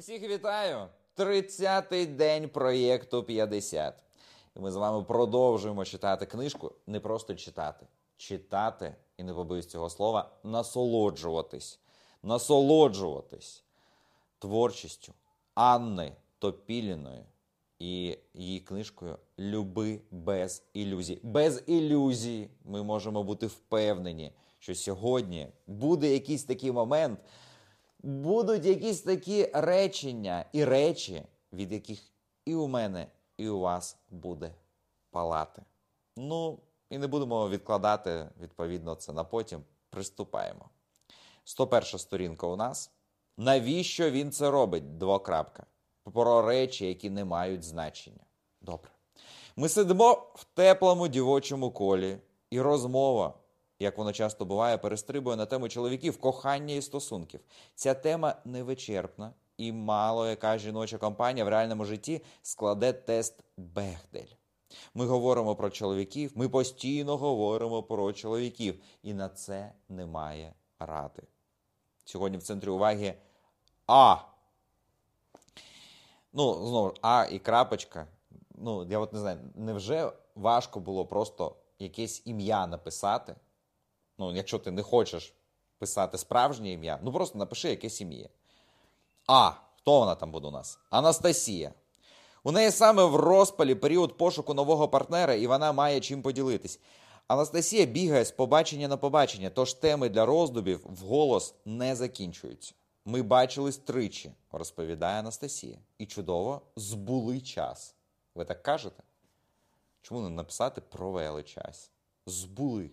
Усіх вітаю! 30-й день проєкту 50. І ми з вами продовжуємо читати книжку. Не просто читати. Читати, і не побоюсь цього слова, насолоджуватись. Насолоджуватись творчістю Анни Топіліної і її книжкою Люби без ілюзій. Без ілюзій ми можемо бути впевнені, що сьогодні буде якийсь такий момент, будуть якісь такі речення і речі, від яких і у мене, і у вас буде палати. Ну, і не будемо відкладати, відповідно, це на потім. Приступаємо. 101 сторінка у нас. Навіщо він це робить? Двокрапка. Про речі, які не мають значення. Добре. Ми сидимо в теплому дівочому колі, і розмова, як воно часто буває, перестрибує на тему чоловіків, кохання і стосунків. Ця тема невичерпна, і мало яка жіноча компанія в реальному житті складе тест Бехдель. Ми говоримо про чоловіків, ми постійно говоримо про чоловіків, і на це немає ради. Сьогодні в центрі уваги А. Ну, знову А і крапочка. Ну, я от не знаю, невже важко було просто якесь ім'я написати? Ну, якщо ти не хочеш писати справжнє ім'я, ну просто напиши якесь ім'я. А. Хто вона там буде у нас? Анастасія. У неї саме в розпалі період пошуку нового партнера, і вона має чим поділитись. Анастасія бігає з побачення на побачення, тож теми для роздубів вголос не закінчуються. Ми бачились тричі, розповідає Анастасія. І чудово збули час. Ви так кажете? Чому не написати провели час? Збули.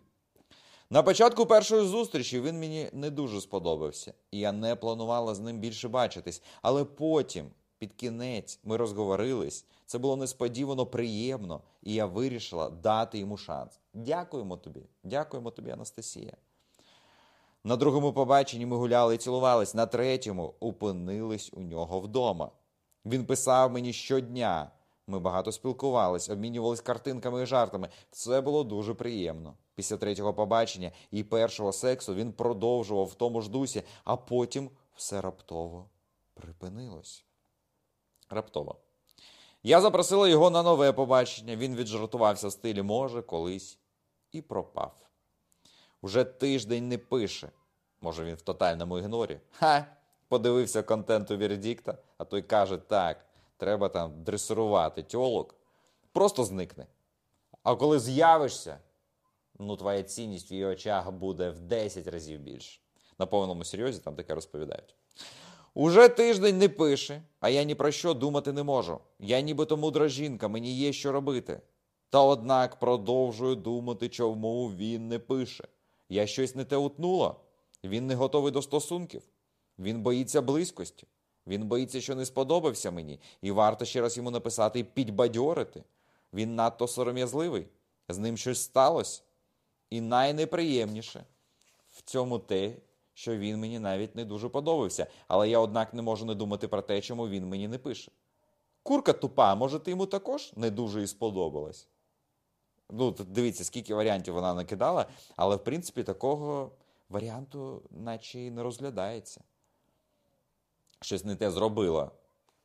На початку першої зустрічі він мені не дуже сподобався, і я не планувала з ним більше бачитись. Але потім, під кінець, ми розговорились. Це було несподівано приємно, і я вирішила дати йому шанс. Дякуємо тобі, дякуємо тобі, Анастасія. На другому побаченні ми гуляли і цілувались, на третьому опинились у нього вдома. Він писав мені щодня. Ми багато спілкувались, обмінювались картинками і жартами. Це було дуже приємно. Після третього побачення і першого сексу він продовжував в тому ж дусі, а потім все раптово припинилось. Раптово. Я запросила його на нове побачення. Він віджартувався в стилі може, колись і пропав. Уже тиждень не пише. Може, він в тотальному ігнорі. Ха! Подивився контенту Вердікта, а той каже: так, треба там дресирувати тьолок. Просто зникне. А коли з'явишся, ну твоя цінність в її очах буде в 10 разів більше. На повному серйозі там таке розповідають. Уже тиждень не пише, а я ні про що думати не можу. Я нібито мудра жінка, мені є що робити. Та однак продовжую думати, чому він не пише. Я щось не те утнула. Він не готовий до стосунків. Він боїться близькості. Він боїться, що не сподобався мені, і варто ще раз йому написати і підбадьорити. Він надто сором'язливий, з ним щось сталося. І найнеприємніше в цьому те, що він мені навіть не дуже подобався, але я, однак, не можу не думати про те, чому він мені не пише. Курка тупа, може, ти йому також не дуже і сподобалась? Ну, дивіться, скільки варіантів вона накидала, але в принципі такого варіанту, наче і не розглядається. Щось не те зробила.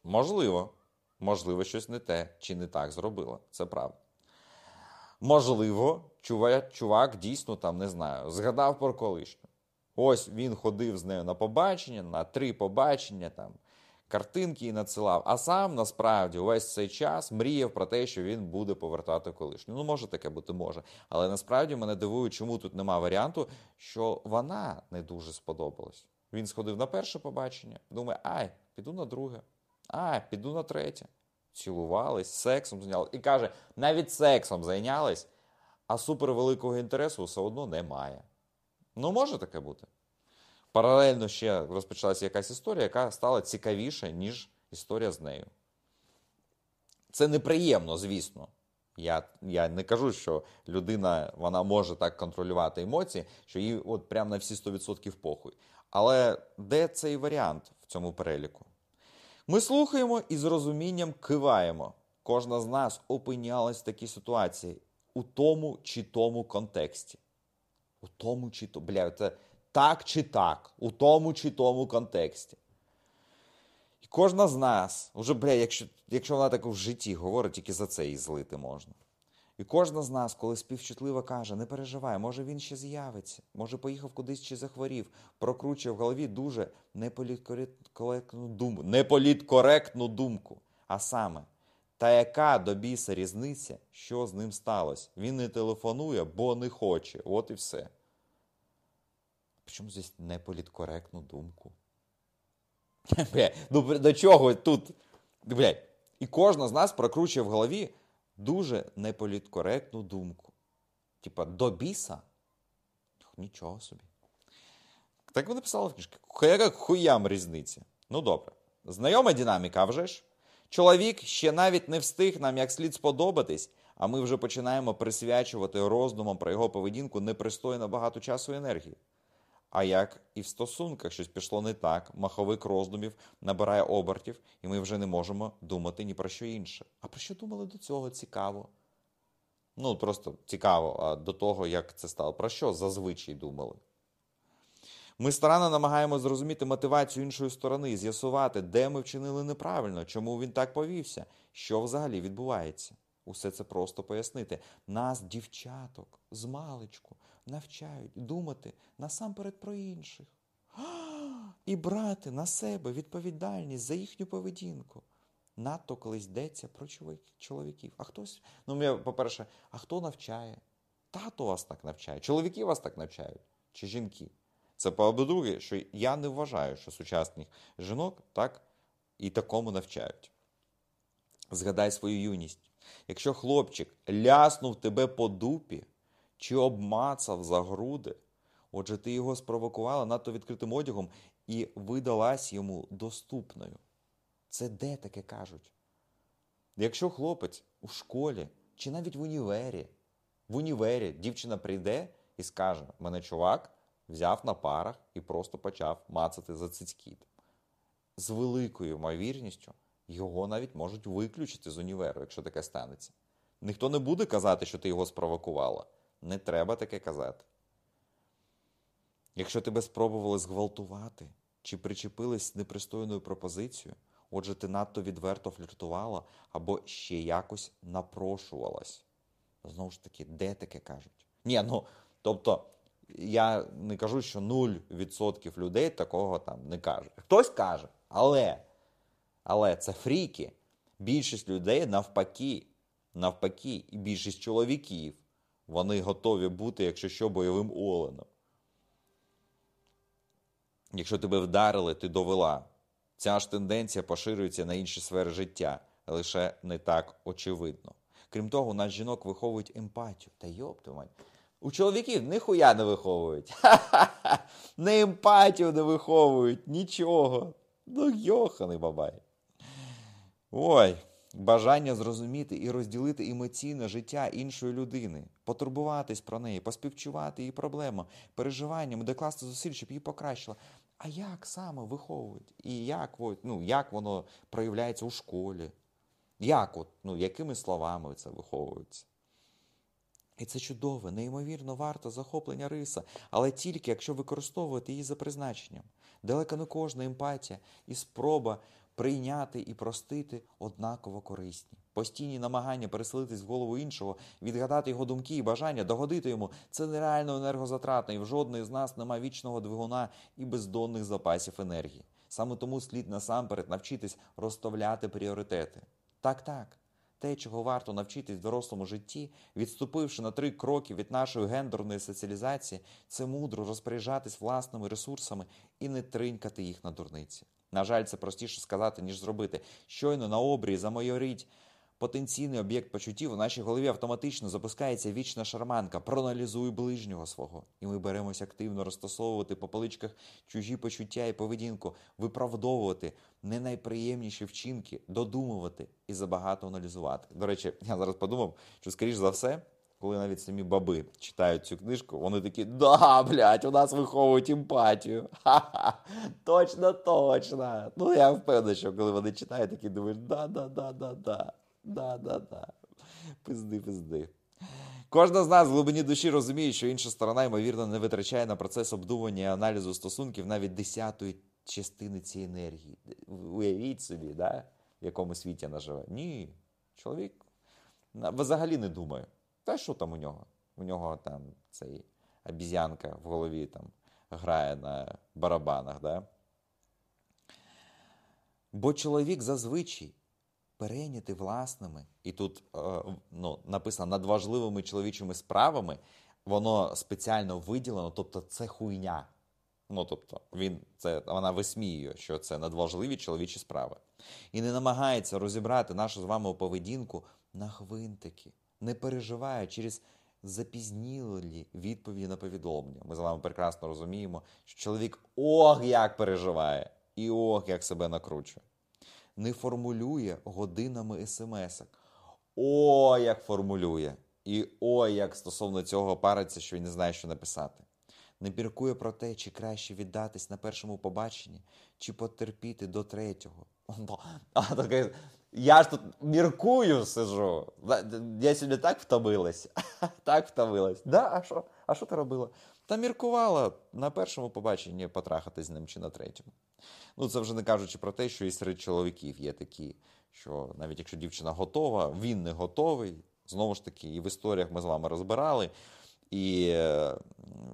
Можливо, можливо, щось не те чи не так зробила. Це правда. Можливо, чувак, дійсно там не знаю, згадав про колишню. Ось він ходив з нею на побачення, на три побачення, там картинки і надсилав. А сам насправді увесь цей час мріяв про те, що він буде повертати колишню. Ну, може таке бути може. Але насправді мене дивує, чому тут нема варіанту, що вона не дуже сподобалась. Він сходив на перше побачення, думає, ай, піду на друге, ай, піду на третє. Цілувались, сексом зайнялись. І каже, навіть сексом зайнялись, а супервеликого інтересу все одно немає. Ну, може таке бути. Паралельно ще розпочалася якась історія, яка стала цікавіша, ніж історія з нею. Це неприємно, звісно. Я я не кажу, що людина вона може так контролювати емоції, що їй от прямо на всі 100% похуй. Але де цей варіант в цьому переліку? Ми слухаємо і з розумінням киваємо. Кожна з нас опинялась в такій ситуації у тому чи тому контексті. У тому чи то, бля, це так чи так, у тому чи тому контексті. І Кожна з нас, уже, бля, якщо, якщо вона так в житті говорить, тільки за це її злити можна. І кожна з нас, коли співчутливо каже, не переживай, може він ще з'явиться, може поїхав кудись чи захворів, прокручує в голові дуже неполіткоректну думку, неполіткоректну думку. А саме, та яка до біса різниця, що з ним сталося? Він не телефонує, бо не хоче. От і все. Причому здесь неполіткоректну думку? Бля, ну до чого тут? Бля, і кожна з нас прокручує в голові дуже неполіткоректну думку. Типа, до біса? Нічого собі. Так ви написали в книжці. Яка хуям різниця? Ну добре. Знайома динаміка, вже ж? Чоловік ще навіть не встиг нам як слід сподобатись, а ми вже починаємо присвячувати роздумам про його поведінку непристойно багато часу і енергії. А як і в стосунках щось пішло не так, маховик роздумів набирає обертів, і ми вже не можемо думати ні про що інше. А про що думали до цього цікаво? Ну, просто цікаво а до того, як це стало. Про що зазвичай думали? Ми старанно намагаємося зрозуміти мотивацію іншої сторони, з'ясувати, де ми вчинили неправильно, чому він так повівся, що взагалі відбувається. Усе це просто пояснити. Нас, дівчаток, з навчають думати насамперед про інших. І брати на себе відповідальність за їхню поведінку. Надто колись йдеться про чоловіків. А хтось, ну, по-перше, а хто навчає? Тато вас так навчає, чоловіки вас так навчають, чи жінки? Це по-друге, що я не вважаю, що сучасних жінок так і такому навчають. Згадай свою юність. Якщо хлопчик ляснув тебе по дупі чи обмацав за груди, отже, ти його спровокувала надто відкритим одягом і видалась йому доступною. Це де таке кажуть? Якщо хлопець у школі чи навіть в універі, в універі дівчина прийде і скаже: мене чувак взяв на парах і просто почав мацати за цицькі. З великою ймовірністю його навіть можуть виключити з універу, якщо таке станеться. Ніхто не буде казати, що ти його спровокувала. Не треба таке казати. Якщо тебе спробували зґвалтувати чи причепились непристойною пропозицією, отже, ти надто відверто фліртувала або ще якось напрошувалась. Знову ж таки, де таке кажуть? Ні, ну, тобто, я не кажу, що 0% людей такого там не каже. Хтось каже, але але це фріки. Більшість людей навпаки, навпаки, і більшість чоловіків вони готові бути, якщо що, бойовим оленом. Якщо тебе вдарили, ти довела. Ця ж тенденція поширюється на інші сфери життя, лише не так очевидно. Крім того, у нас жінок виховують емпатію. Та йоптимань. У чоловіків ніхуя не виховують. Ха-ха-ха. Не емпатію не виховують, нічого. Ну, йоханий бабай. Ой, бажання зрозуміти і розділити емоційне життя іншої людини, потурбуватись про неї, поспівчувати її проблему, переживаннями, докласти зусиль, щоб її покращила. А як саме виховують? І як ну, як воно проявляється у школі? Як от, ну, якими словами це виховується? І це чудове, неймовірно варто захоплення риса, але тільки якщо використовувати її за призначенням. Далеко не кожна емпатія і спроба прийняти і простити однаково корисні. Постійні намагання переселитись в голову іншого, відгадати його думки і бажання, догодити йому це нереально енергозатратно, і в жодної з нас нема вічного двигуна і бездонних запасів енергії. Саме тому слід насамперед навчитись розставляти пріоритети. Так, так те, чого варто навчитись в дорослому житті, відступивши на три кроки від нашої гендерної соціалізації, це мудро розпоряджатись власними ресурсами і не тринькати їх на дурниці. На жаль, це простіше сказати, ніж зробити. Щойно на обрії замайорить потенційний об'єкт почуттів у нашій голові автоматично запускається вічна шарманка. Проаналізуй ближнього свого. І ми беремось активно розтасовувати по поличках чужі почуття і поведінку, виправдовувати не найприємніші вчинки, додумувати і забагато аналізувати. До речі, я зараз подумав, що, скоріш за все. Коли навіть самі баби читають цю книжку, вони такі, да, блядь, у нас виховують емпатію. Ха-ха, Точно, точно. Ну, я впевнений, що коли вони читають, такі думають, да-да-да-да-да. Да, да, да. Пизди, пизди. Кожна з нас в глибині душі розуміє, що інша сторона, ймовірно, не витрачає на процес обдумування і аналізу стосунків навіть десятої частини цієї енергії. Уявіть собі, да? в якому світі вона живе. Ні, чоловік взагалі не думає. Та що там у нього? У нього там цей обіз'янка в голові там грає на барабанах. Да? Бо чоловік зазвичай перейняти власними, і тут е, ну, написано над важливими чоловічими справами, воно спеціально виділено, тобто це хуйня. Ну, тобто, він це вона висміює, що це надважливі чоловічі справи. І не намагається розібрати нашу з вами поведінку на хвинтики, не переживає через запізнілі відповіді на повідомлення. Ми з вами прекрасно розуміємо, що чоловік ох як переживає, і ох, як себе накручує. Не формулює годинами смс-ок. О, як формулює! І ой, як стосовно цього париться, що він не знає, що написати. Не міркує про те, чи краще віддатись на першому побаченні, чи потерпіти до третього. А таке, я ж тут міркую сижу. Я сьогодні так втомилась. Так втомилась. Да, а що А що ти робила? Та міркувала на першому побаченні потрахати з ним чи на третьому. Ну, це вже не кажучи про те, що і серед чоловіків є такі, що навіть якщо дівчина готова, він не готовий. Знову ж таки, і в історіях ми з вами розбирали. І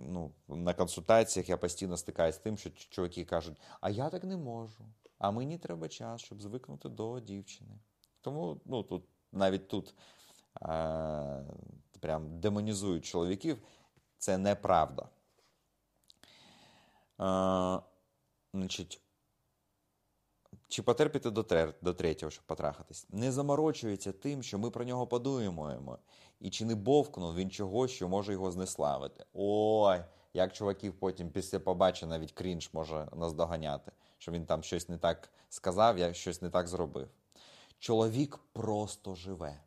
ну, на консультаціях я постійно стикаюся з тим, що чоловіки кажуть, а я так не можу, а мені треба час, щоб звикнути до дівчини. Тому ну, тут навіть тут а, прям демонізують чоловіків, це неправда. А, значить, чи потерпіти до тер... до третього, щоб потрахатись? Не заморочується тим, що ми про нього подумаємо. І чи не бовкнув він чогось, що може його знеславити? Ой, як чуваків потім після побачення навіть крінж може наздоганяти, що він там щось не так сказав, я щось не так зробив. Чоловік просто живе.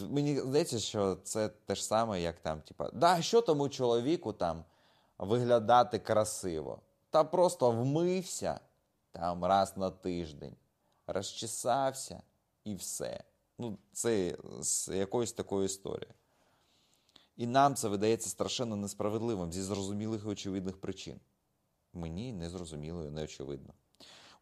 Мені здається, що це те ж саме, як там, типа, да, що тому чоловіку там виглядати красиво? Та просто вмився там раз на тиждень, розчесався і все. Ну, Це з якоїсь такої історії. І нам це видається страшенно несправедливим зі зрозумілих і очевидних причин. Мені незрозуміло і неочевидно.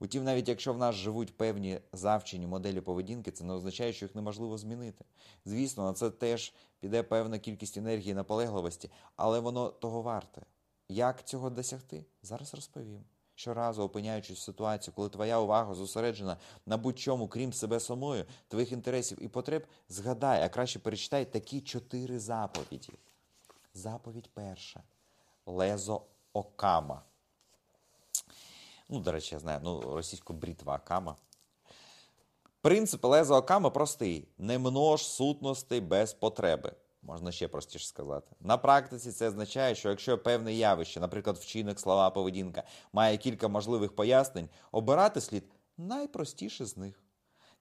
Утім, навіть якщо в нас живуть певні завчені моделі поведінки, це не означає, що їх неможливо змінити. Звісно, на це теж піде певна кількість енергії наполегливості, але воно того варте. Як цього досягти? Зараз розповім. Щоразу опиняючись в ситуації, коли твоя увага зосереджена на будь-чому, крім себе самою, твоїх інтересів і потреб, згадай, а краще перечитай такі чотири заповіді. Заповідь перша. Лезо Окама. Ну, до речі, я знаю, ну, російську брітва Окама. Принцип Лезо Окама простий: не множ сутностей без потреби. Можна ще простіше сказати. На практиці це означає, що якщо певне явище, наприклад, вчинок, слова, поведінка, має кілька можливих пояснень, обирати слід найпростіше з них.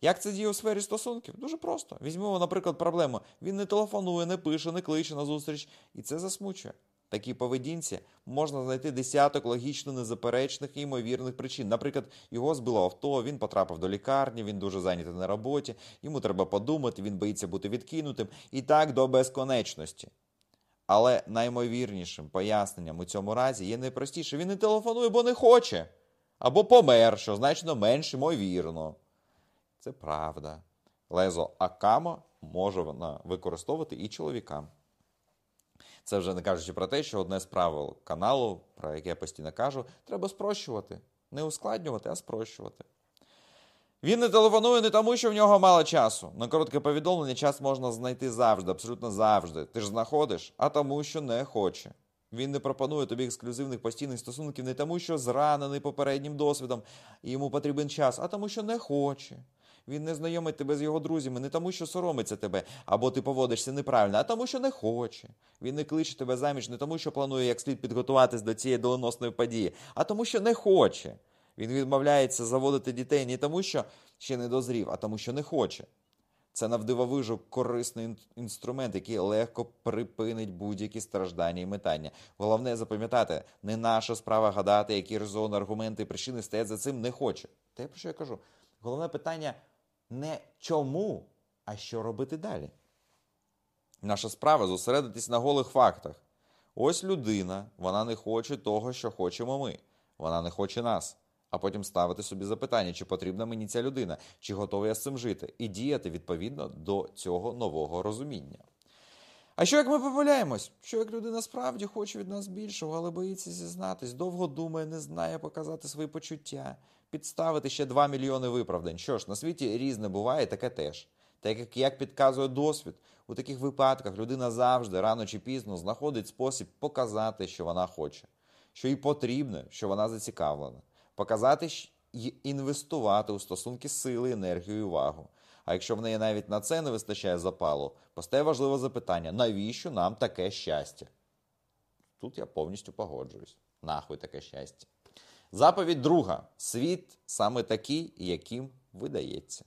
Як це діє у сфері стосунків? Дуже просто. Візьмемо, наприклад, проблему. Він не телефонує, не пише, не кличе на зустріч, і це засмучує такій поведінці можна знайти десяток логічно незаперечних і ймовірних причин. Наприклад, його збило авто, він потрапив до лікарні, він дуже зайнятий на роботі, йому треба подумати, він боїться бути відкинутим і так до безконечності. Але наймовірнішим поясненням у цьому разі є найпростіше: він не телефонує, бо не хоче. Або помер, що значно менш ймовірно. Це правда. Лезо Акама може вона використовувати і чоловікам. Це вже не кажучи про те, що одне з правил каналу, про яке я постійно кажу, треба спрощувати. Не ускладнювати, а спрощувати. Він не телефонує не тому, що в нього мало часу. На коротке повідомлення час можна знайти завжди, абсолютно завжди. Ти ж знаходиш, а тому, що не хоче. Він не пропонує тобі ексклюзивних постійних стосунків не тому, що зранений попереднім досвідом і йому потрібен час, а тому, що не хоче. Він не знайомить тебе з його друзями не тому, що соромиться тебе, або ти поводишся неправильно, а тому, що не хоче. Він не кличе тебе заміж не тому, що планує як слід підготуватись до цієї доленосної події, а тому, що не хоче. Він відмовляється заводити дітей не тому, що ще не дозрів, а тому, що не хоче. Це навдивовижу корисний інструмент, який легко припинить будь-які страждання і метання. Головне запам'ятати, не наша справа гадати, які резони, аргументи причини стоять за цим не хоче. Те, про що я кажу. Головне питання не чому, а що робити далі. Наша справа зосередитись на голих фактах. Ось людина, вона не хоче того, що хочемо ми. вона не хоче нас. А потім ставити собі запитання, чи потрібна мені ця людина, чи готовий я з цим жити, і діяти відповідно до цього нового розуміння. А що як ми помиляємось? Що як людина справді хоче від нас більшого, але боїться зізнатись, довго думає, не знає показати свої почуття, підставити ще 2 мільйони виправдань. Що ж, на світі різне буває, таке теж. Так як, як підказує досвід, у таких випадках людина завжди, рано чи пізно, знаходить спосіб показати, що вона хоче, що їй потрібно, що вона зацікавлена, показати і інвестувати у стосунки сили, енергію і увагу. А якщо в неї навіть на це не вистачає запалу, постає важливе запитання: навіщо нам таке щастя? Тут я повністю погоджуюсь. Нахуй таке щастя. Заповідь друга. Світ саме такий, яким видається.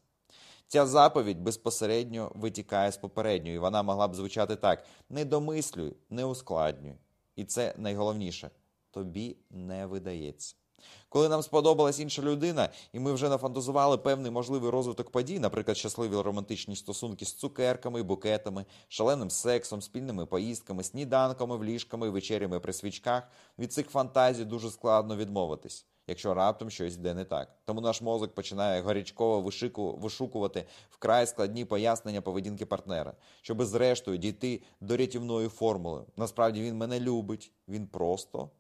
Ця заповідь безпосередньо витікає з попередньої. Вона могла б звучати так: не домислюй, не ускладнюй. І це найголовніше тобі не видається. Коли нам сподобалась інша людина, і ми вже нафантазували певний можливий розвиток подій, наприклад, щасливі романтичні стосунки з цукерками, букетами, шаленим сексом, спільними поїздками, сніданками, в ліжками, вечерями при свічках, від цих фантазій дуже складно відмовитись. Якщо раптом щось йде не так, тому наш мозок починає гарячково вишику, вишукувати вкрай складні пояснення поведінки партнера, щоби зрештою дійти до рятівної формули. Насправді він мене любить, він просто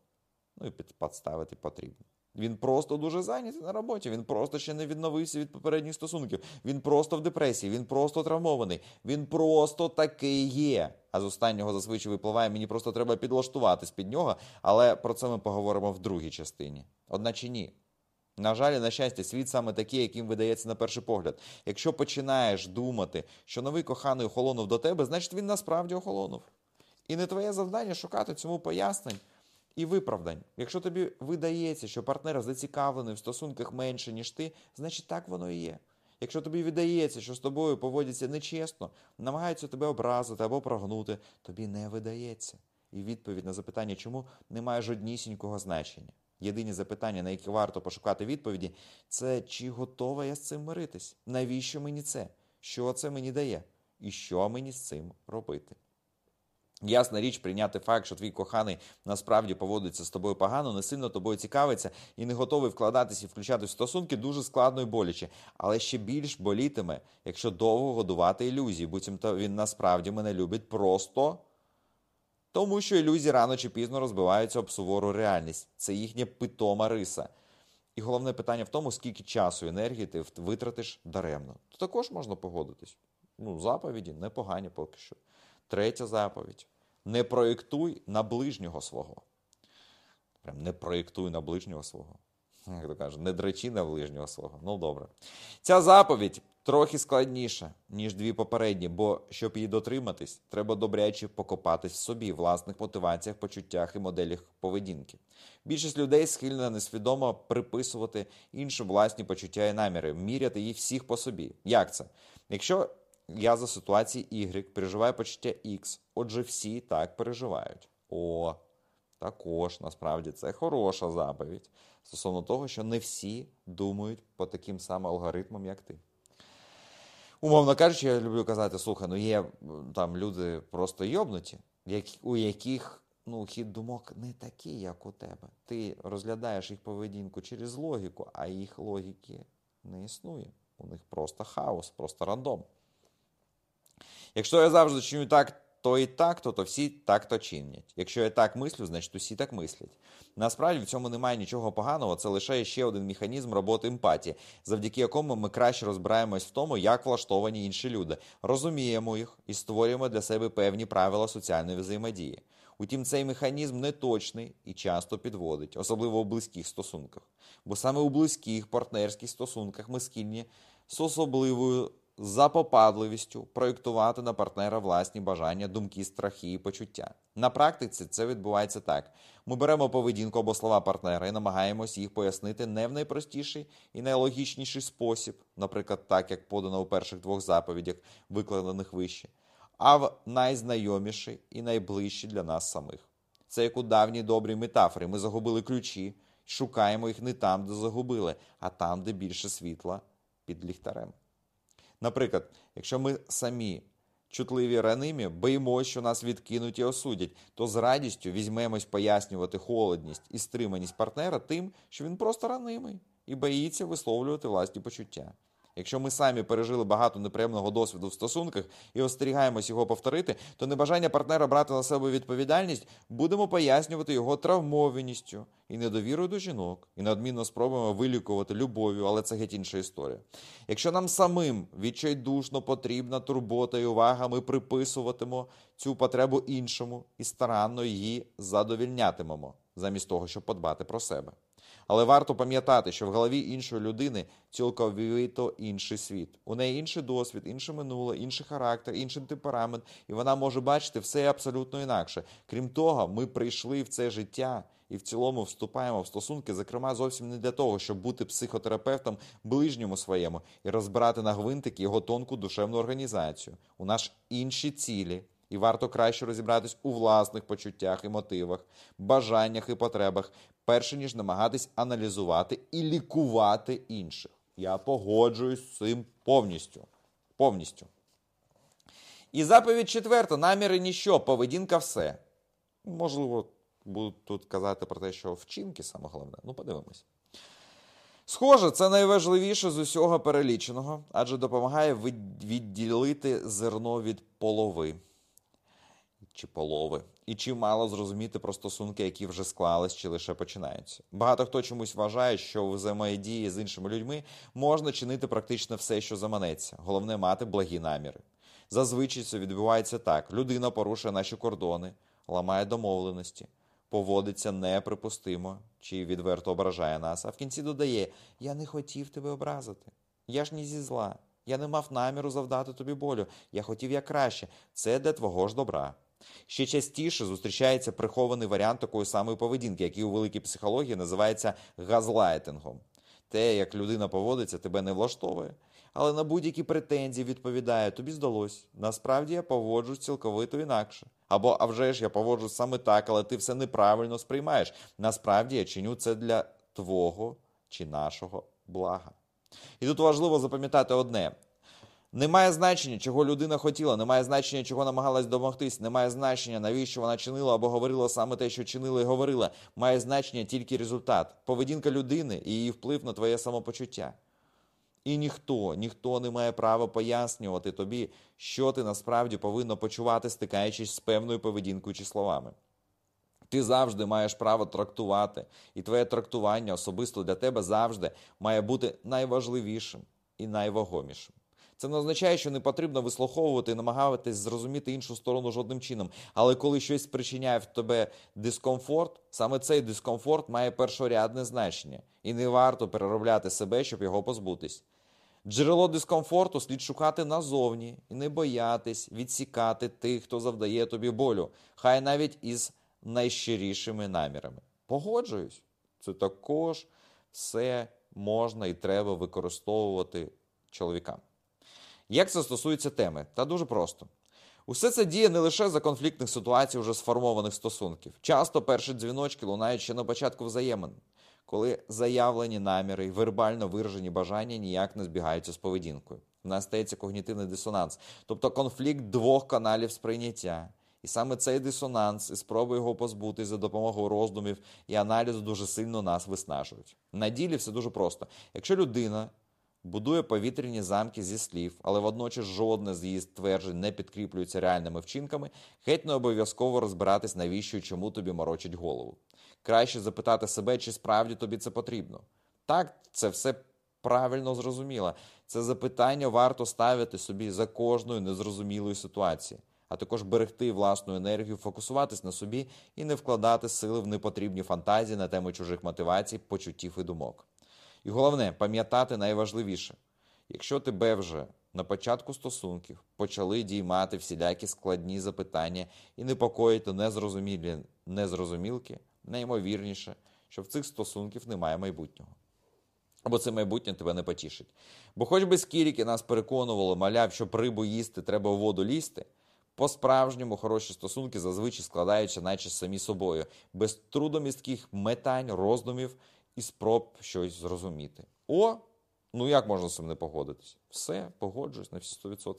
ну і підставити потрібно. Він просто дуже зайнятий на роботі. Він просто ще не відновився від попередніх стосунків. Він просто в депресії, він просто травмований, він просто такий є. А з останнього зазвичай випливає, мені просто треба підлаштуватись під нього, але про це ми поговоримо в другій частині. Одначе ні. На жаль, на щастя, світ саме такий, яким видається на перший погляд. Якщо починаєш думати, що новий коханий охолонув до тебе, значить він насправді охолонув. І не твоє завдання шукати цьому пояснень і виправдань. Якщо тобі видається, що партнер зацікавлений в стосунках менше, ніж ти, значить так воно і є. Якщо тобі видається, що з тобою поводяться нечесно, намагаються тебе образити або прогнути, тобі не видається. І відповідь на запитання, чому не має жоднісінького значення. Єдині запитання, на які варто пошукати відповіді, це чи готова я з цим миритись? Навіщо мені це? Що це мені дає? І що мені з цим робити? Ясна річ, прийняти факт, що твій коханий насправді поводиться з тобою погано, не сильно тобою цікавиться і не готовий вкладатися і включати в стосунки, дуже складно і боляче. Але ще більш болітиме, якщо довго годувати ілюзії, буцімто він насправді мене любить просто тому, що ілюзії рано чи пізно розбиваються об сувору реальність. Це їхня питома риса. І головне питання в тому, скільки часу і енергії ти витратиш даремно. То також можна погодитись. Ну, заповіді непогані поки що. Третя заповідь. Не проєктуй на ближнього свого. Прям не проєктуй на ближнього свого. Як то каже, не дречі на ближнього свого. Ну добре. Ця заповідь трохи складніша, ніж дві попередні, бо щоб її дотриматись, треба добряче покопатись в собі, власних мотиваціях, почуттях і моделях поведінки. Більшість людей схильна несвідомо приписувати іншим власні почуття і наміри, міряти їх всіх по собі. Як це? Якщо я за ситуації Y переживаю почуття X. Отже, всі так переживають. О, також насправді це хороша заповідь стосовно того, що не всі думають по таким самим алгоритмам, як ти. Умовно кажучи, я люблю казати, слухай, ну є там люди просто йобнуті, у яких ну, хід думок не такий, як у тебе. Ти розглядаєш їх поведінку через логіку, а їх логіки не існує. У них просто хаос, просто рандом. Якщо я завжди чиню так, то і так, то, то всі так то чинять. Якщо я так мислю, значить усі так мислять. Насправді в цьому немає нічого поганого, це лише ще один механізм роботи емпатії, завдяки якому ми краще розбираємось в тому, як влаштовані інші люди, розуміємо їх і створюємо для себе певні правила соціальної взаємодії. Утім, цей механізм не точний і часто підводить, особливо у близьких стосунках. Бо саме у близьких партнерських стосунках ми скільні з особливою запопадливістю проєктувати на партнера власні бажання, думки, страхи і почуття. На практиці це відбувається так: ми беремо поведінку або слова партнера і намагаємося їх пояснити не в найпростіший і найлогічніший спосіб, наприклад, так як подано у перших двох заповідях, викладених вище, а в найзнайоміший і найближчий для нас самих. Це як у давній добрій метафорі. Ми загубили ключі, шукаємо їх не там, де загубили, а там, де більше світла під ліхтарем. Наприклад, якщо ми самі чутливі ранимі, боїмось, що нас відкинуть і осудять, то з радістю візьмемось пояснювати холодність і стриманість партнера тим, що він просто ранимий і боїться висловлювати власні почуття. Якщо ми самі пережили багато неприємного досвіду в стосунках і остерігаємось його повторити, то небажання партнера брати на себе відповідальність будемо пояснювати його травмованістю і недовірою до жінок, і неодмінно спробуємо вилікувати любов'ю, але це геть інша історія. Якщо нам самим відчайдушно потрібна турбота і увага, ми приписуватимо цю потребу іншому і старанно її задовільнятимемо, замість того, щоб подбати про себе. Але варто пам'ятати, що в голові іншої людини цілковито інший світ. У неї інший досвід, інше минуле, інший характер, інший темперамент, і вона може бачити все абсолютно інакше. Крім того, ми прийшли в це життя і в цілому вступаємо в стосунки, зокрема, зовсім не для того, щоб бути психотерапевтом ближньому своєму і розбирати на гвинтики його тонку душевну організацію. У нас інші цілі. І варто краще розібратись у власних почуттях і мотивах, бажаннях і потребах, перше ніж намагатись аналізувати і лікувати інших. Я погоджуюсь з цим повністю. повністю. І заповідь четверта: наміри ніщо, поведінка все. Можливо, буду тут казати про те, що вчинки саме головне. Ну, подивимось. Схоже, це найважливіше з усього переліченого, адже допомагає відділити зерно від полови чи полови, і чимало зрозуміти про стосунки, які вже склались чи лише починаються. Багато хто чомусь вважає, що взаємодії з іншими людьми можна чинити практично все, що заманеться. Головне мати благі наміри. Зазвичай це відбувається так: людина порушує наші кордони, ламає домовленості, поводиться неприпустимо чи відверто ображає нас, а в кінці додає: Я не хотів тебе образити. Я ж не зі зла. Я не мав наміру завдати тобі болю. Я хотів як краще. Це для твого ж добра. Ще частіше зустрічається прихований варіант такої самої поведінки, який у великій психології називається газлайтингом. Те, як людина поводиться, тебе не влаштовує. Але на будь-які претензії відповідає, тобі здалось. Насправді я поводжусь цілковито інакше. Або, а вже ж я поводжусь саме так, але ти все неправильно сприймаєш. Насправді я чиню це для твого чи нашого блага. І тут важливо запам'ятати одне: немає значення, чого людина хотіла, немає значення, чого намагалась домогтись, немає значення, навіщо вона чинила або говорила саме те, що чинила і говорила. Має значення тільки результат, поведінка людини і її вплив на твоє самопочуття. І ніхто, ніхто не має права пояснювати тобі, що ти насправді повинно почувати, стикаючись з певною поведінкою чи словами. Ти завжди маєш право трактувати, і твоє трактування особисто для тебе завжди має бути найважливішим і найвагомішим. Це не означає, що не потрібно вислуховувати і намагатись зрозуміти іншу сторону жодним чином. Але коли щось спричиняє в тебе дискомфорт, саме цей дискомфорт має першорядне значення, і не варто переробляти себе, щоб його позбутись. Джерело дискомфорту слід шукати назовні і не боятись відсікати тих, хто завдає тобі болю, хай навіть із найщирішими намірами. Погоджуюсь, це також все можна і треба використовувати чоловікам. Як це стосується теми? Та дуже просто. Усе це діє не лише за конфліктних ситуацій вже сформованих стосунків. Часто перші дзвіночки лунають ще на початку взаємин, коли заявлені наміри і вербально виражені бажання ніяк не збігаються з поведінкою. У нас стається когнітивний дисонанс, тобто конфлікт двох каналів сприйняття. І саме цей дисонанс і спроби його позбути за допомогою роздумів і аналізу дуже сильно нас виснажують. На ділі все дуже просто. Якщо людина будує повітряні замки зі слів, але водночас жодне з її стверджень не підкріплюється реальними вчинками, геть не обов'язково розбиратись, навіщо і чому тобі морочить голову. Краще запитати себе, чи справді тобі це потрібно. Так, це все правильно зрозуміло. Це запитання варто ставити собі за кожною незрозумілою ситуацією. А також берегти власну енергію, фокусуватись на собі і не вкладати сили в непотрібні фантазії на теми чужих мотивацій, почуттів і думок. І головне, пам'ятати найважливіше, якщо тебе вже на початку стосунків почали діймати всілякі складні запитання і непокоїти незрозумілі незрозумілки, найімовірніше, що в цих стосунків немає майбутнього. Або це майбутнє тебе не потішить. Бо хоч би скільки нас переконувало, маляв, що рибу їсти треба у воду лізти, по-справжньому хороші стосунки зазвичай складаються, наче самі собою, без трудомістких метань, роздумів і спроб щось зрозуміти. О, ну як можна з цим не погодитись? Все, погоджуюсь на всі 100%.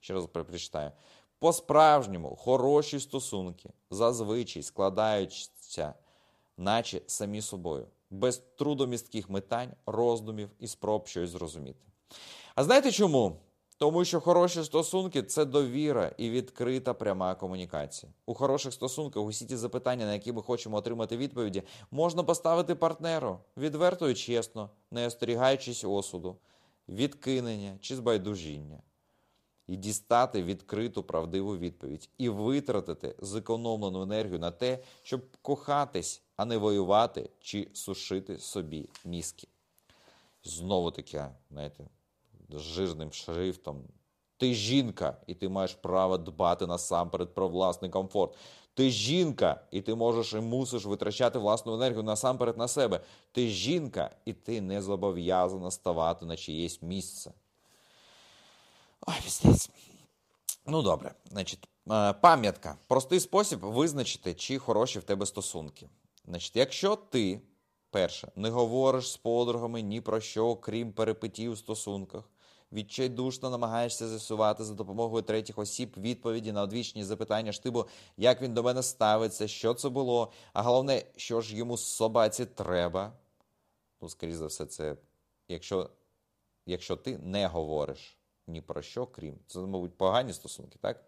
Ще раз прочитаю. По-справжньому хороші стосунки зазвичай складаються, наче самі собою, без трудомістких метань, роздумів і спроб щось зрозуміти. А знаєте чому? Тому що хороші стосунки це довіра і відкрита пряма комунікація. У хороших стосунках усі ті запитання, на які ми хочемо отримати відповіді, можна поставити партнеру відверто і чесно, не остерігаючись осуду, відкинення чи збайдужіння. І дістати відкриту правдиву відповідь, і витратити зекономлену енергію на те, щоб кохатись, а не воювати чи сушити собі мізки. Знову таке, знаєте, з жирним шрифтом. Ти жінка, і ти маєш право дбати насамперед про власний комфорт. Ти жінка, і ти можеш і мусиш витрачати власну енергію насамперед на себе. Ти жінка, і ти не зобов'язана ставати на чиєсь місце. Ой, піздець. Ну, добре, значить, е, пам'ятка. Простий спосіб визначити, чи хороші в тебе стосунки. Значить, якщо ти, перше, не говориш з подругами ні про що, крім перепитів у стосунках, відчайдушно намагаєшся з'ясувати за допомогою третіх осіб відповіді на одвічні запитання штибу, як він до мене ставиться, що це було, а головне, що ж йому собаці треба. Ну, скоріше за все, це якщо, якщо ти не говориш ні про що, крім. Це, мабуть, погані стосунки, так?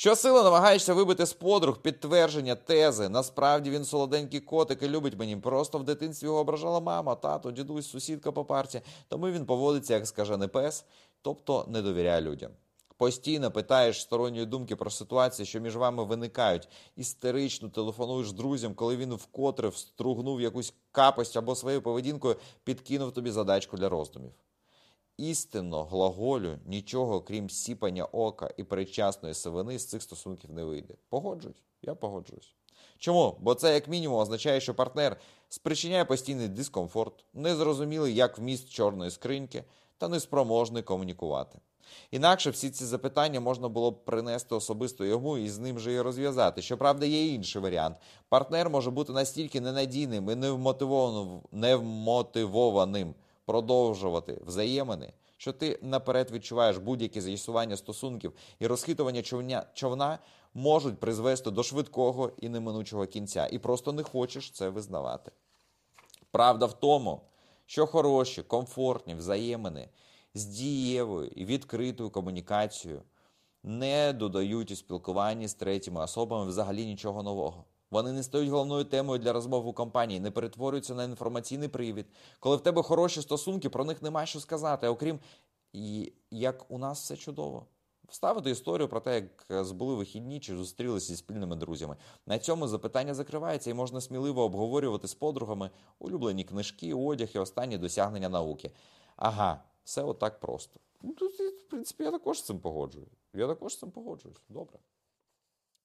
Щосили намагаєшся вибити з подруг підтвердження тези. Насправді він солоденький котик і любить мені. Просто в дитинстві його ображала мама, тато, дідусь, сусідка по парті. Тому він поводиться як скажений пес, тобто не довіряє людям. Постійно питаєш сторонньої думки про ситуації, що між вами виникають. Істерично телефонуєш друзям, коли він вкотре встругнув якусь капость або своєю поведінкою підкинув тобі задачку для роздумів. Істинно глаголю нічого, крім сіпання ока і передчасної сивини, з цих стосунків не вийде. Погоджуюсь, я погоджуюсь. Чому? Бо це, як мінімум, означає, що партнер спричиняє постійний дискомфорт, незрозумілий як вміст чорної скриньки та неспроможний комунікувати. Інакше всі ці запитання можна було б принести особисто йому і з ним же і розв'язати. Щоправда, є інший варіант. Партнер може бути настільки ненадійним і невмотивованим, невмотивованим продовжувати взаємини, що ти наперед відчуваєш будь-які з'ясування стосунків і розхитування човня, човна можуть призвести до швидкого і неминучого кінця, і просто не хочеш це визнавати. Правда в тому, що хороші, комфортні взаємини з дієвою і відкритою комунікацією не додають у спілкуванні з третіми особами взагалі нічого нового. Вони не стають головною темою для розмов у компанії, не перетворюються на інформаційний привід. Коли в тебе хороші стосунки, про них немає що сказати, окрім як у нас все чудово. Вставити історію про те, як збули вихідні чи зустрілися зі спільними друзями. На цьому запитання закривається і можна сміливо обговорювати з подругами улюблені книжки, одяг і останні досягнення науки. Ага, все отак просто. Ну, в принципі, я також з цим погоджуюсь. Я також з цим погоджуюсь. Добре.